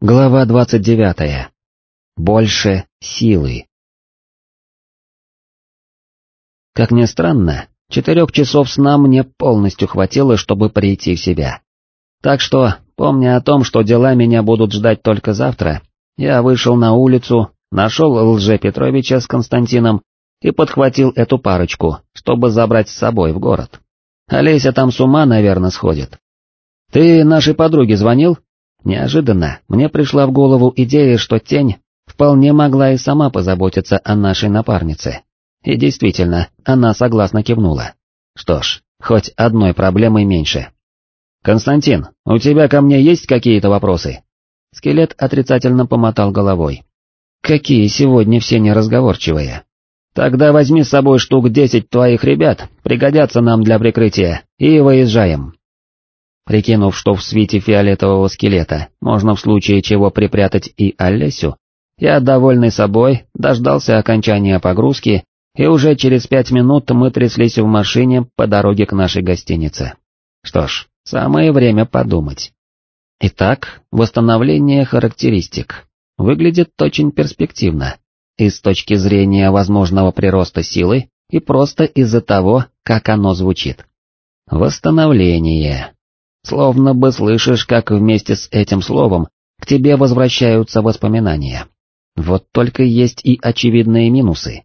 Глава 29. Больше силы. Как ни странно, четырех часов сна мне полностью хватило, чтобы прийти в себя. Так что, помня о том, что дела меня будут ждать только завтра, я вышел на улицу, нашел Лже Петровича с Константином и подхватил эту парочку, чтобы забрать с собой в город. Олеся там с ума, наверное, сходит. «Ты нашей подруге звонил?» Неожиданно мне пришла в голову идея, что тень вполне могла и сама позаботиться о нашей напарнице. И действительно, она согласно кивнула. Что ж, хоть одной проблемой меньше. «Константин, у тебя ко мне есть какие-то вопросы?» Скелет отрицательно помотал головой. «Какие сегодня все неразговорчивые?» «Тогда возьми с собой штук десять твоих ребят, пригодятся нам для прикрытия, и выезжаем». Прикинув, что в свете фиолетового скелета можно в случае чего припрятать и Олесю, я, довольный собой, дождался окончания погрузки, и уже через пять минут мы тряслись в машине по дороге к нашей гостинице. Что ж, самое время подумать. Итак, восстановление характеристик. Выглядит очень перспективно. И с точки зрения возможного прироста силы, и просто из-за того, как оно звучит. Восстановление. Словно бы слышишь, как вместе с этим словом к тебе возвращаются воспоминания. Вот только есть и очевидные минусы.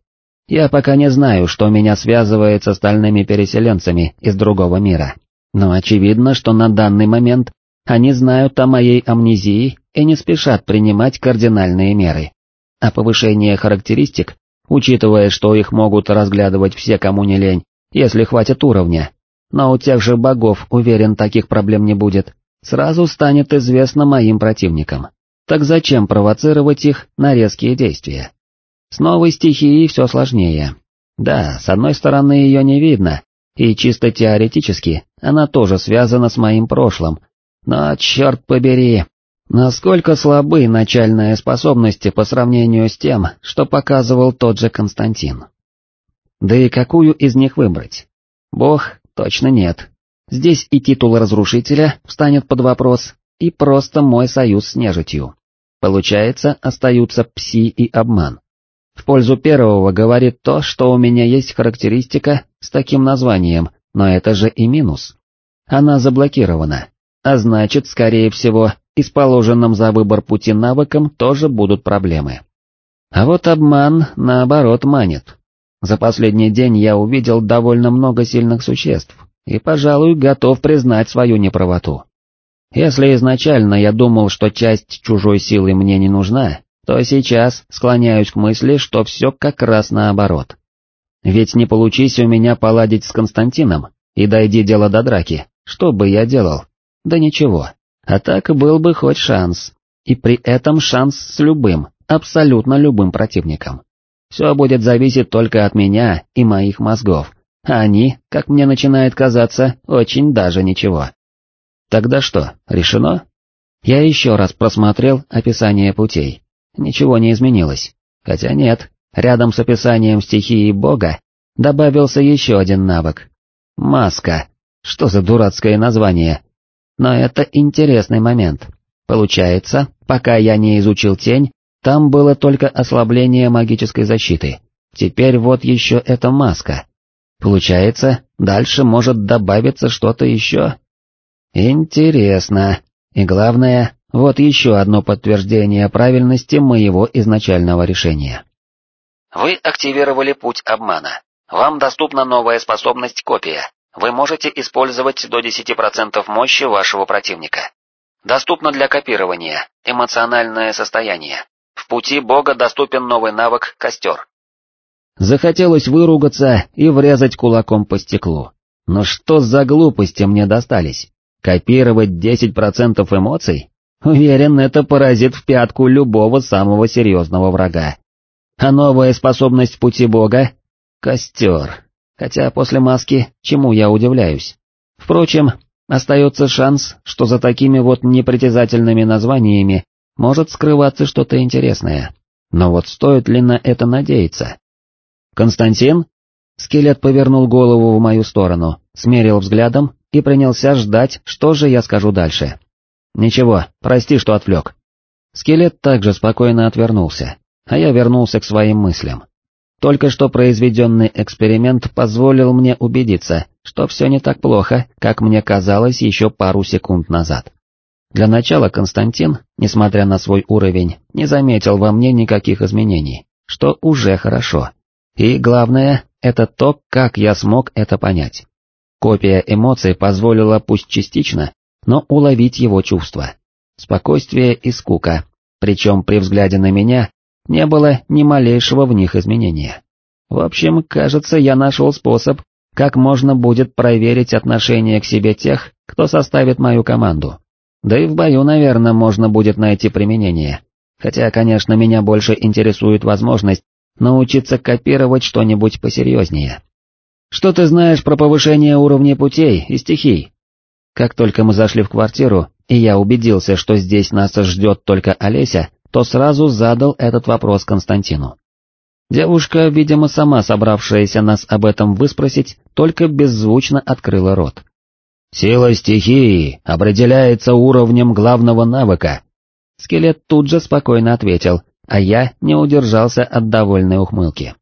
Я пока не знаю, что меня связывает с остальными переселенцами из другого мира, но очевидно, что на данный момент они знают о моей амнезии и не спешат принимать кардинальные меры. А повышение характеристик, учитывая, что их могут разглядывать все, кому не лень, если хватит уровня, но у тех же богов, уверен, таких проблем не будет, сразу станет известно моим противникам. Так зачем провоцировать их на резкие действия? С новой стихией все сложнее. Да, с одной стороны ее не видно, и чисто теоретически она тоже связана с моим прошлым, но, черт побери, насколько слабы начальные способности по сравнению с тем, что показывал тот же Константин. Да и какую из них выбрать? Бог Точно нет. Здесь и титул разрушителя встанет под вопрос, и просто мой союз с нежитью. Получается, остаются пси и обман. В пользу первого говорит то, что у меня есть характеристика с таким названием, но это же и минус. Она заблокирована, а значит, скорее всего, и с положенным за выбор пути навыком тоже будут проблемы. А вот обман, наоборот, манит. За последний день я увидел довольно много сильных существ, и, пожалуй, готов признать свою неправоту. Если изначально я думал, что часть чужой силы мне не нужна, то сейчас склоняюсь к мысли, что все как раз наоборот. Ведь не получись у меня поладить с Константином, и дойди дело до драки, что бы я делал? Да ничего, а так был бы хоть шанс, и при этом шанс с любым, абсолютно любым противником. Все будет зависеть только от меня и моих мозгов, а они, как мне начинает казаться, очень даже ничего. Тогда что, решено? Я еще раз просмотрел описание путей. Ничего не изменилось. Хотя нет, рядом с описанием стихии бога добавился еще один навык. Маска. Что за дурацкое название? Но это интересный момент. Получается, пока я не изучил тень, там было только ослабление магической защиты. Теперь вот еще эта маска. Получается, дальше может добавиться что-то еще? Интересно. И главное, вот еще одно подтверждение правильности моего изначального решения. Вы активировали путь обмана. Вам доступна новая способность копия. Вы можете использовать до 10% мощи вашего противника. Доступно для копирования, эмоциональное состояние. В пути бога доступен новый навык «Костер». Захотелось выругаться и врезать кулаком по стеклу. Но что за глупости мне достались? Копировать 10% эмоций? Уверен, это поразит в пятку любого самого серьезного врага. А новая способность пути бога — костер. Хотя после маски, чему я удивляюсь. Впрочем, остается шанс, что за такими вот непритязательными названиями может скрываться что-то интересное. Но вот стоит ли на это надеяться? «Константин?» Скелет повернул голову в мою сторону, смерил взглядом и принялся ждать, что же я скажу дальше. «Ничего, прости, что отвлек». Скелет также спокойно отвернулся, а я вернулся к своим мыслям. Только что произведенный эксперимент позволил мне убедиться, что все не так плохо, как мне казалось еще пару секунд назад. Для начала Константин, несмотря на свой уровень, не заметил во мне никаких изменений, что уже хорошо. И главное, это то, как я смог это понять. Копия эмоций позволила пусть частично, но уловить его чувства. Спокойствие и скука, причем при взгляде на меня не было ни малейшего в них изменения. В общем, кажется, я нашел способ, как можно будет проверить отношение к себе тех, кто составит мою команду. Да и в бою, наверное, можно будет найти применение. Хотя, конечно, меня больше интересует возможность научиться копировать что-нибудь посерьезнее. Что ты знаешь про повышение уровней путей и стихий? Как только мы зашли в квартиру, и я убедился, что здесь нас ждет только Олеся, то сразу задал этот вопрос Константину. Девушка, видимо, сама собравшаяся нас об этом выспросить, только беззвучно открыла рот. «Сила стихии определяется уровнем главного навыка». Скелет тут же спокойно ответил, а я не удержался от довольной ухмылки.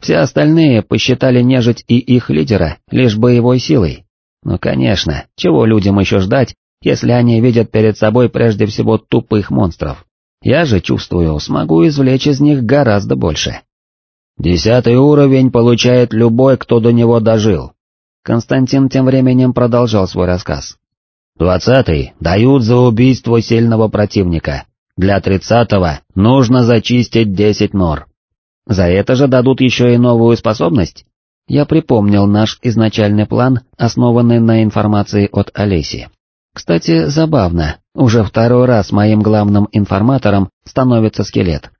Все остальные посчитали нежить и их лидера лишь боевой силой. Ну конечно, чего людям еще ждать, если они видят перед собой прежде всего тупых монстров. Я же чувствую, смогу извлечь из них гораздо больше. Десятый уровень получает любой, кто до него дожил. Константин тем временем продолжал свой рассказ. Двадцатый дают за убийство сильного противника. Для тридцатого нужно зачистить десять нор. За это же дадут еще и новую способность? Я припомнил наш изначальный план, основанный на информации от Олеси. Кстати, забавно, уже второй раз моим главным информатором становится скелет.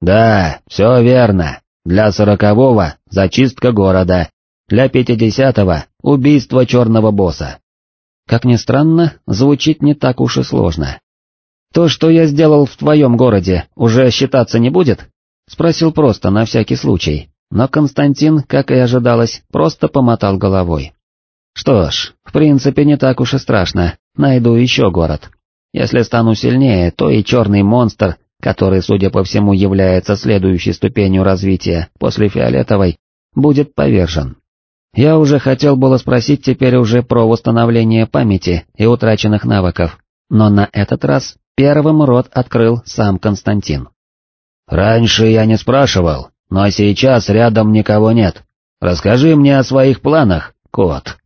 Да, все верно. Для сорокового — зачистка города, для пятидесятого — убийство черного босса. Как ни странно, звучит не так уж и сложно. То, что я сделал в твоем городе, уже считаться не будет? Спросил просто, на всякий случай, но Константин, как и ожидалось, просто помотал головой. Что ж, в принципе не так уж и страшно, найду еще город. Если стану сильнее, то и черный монстр, который, судя по всему, является следующей ступенью развития после фиолетовой, будет повержен. Я уже хотел было спросить теперь уже про восстановление памяти и утраченных навыков, но на этот раз первым рот открыл сам Константин. «Раньше я не спрашивал, но сейчас рядом никого нет. Расскажи мне о своих планах, кот».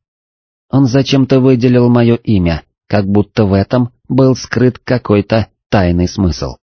Он зачем-то выделил мое имя, как будто в этом был скрыт какой-то тайный смысл.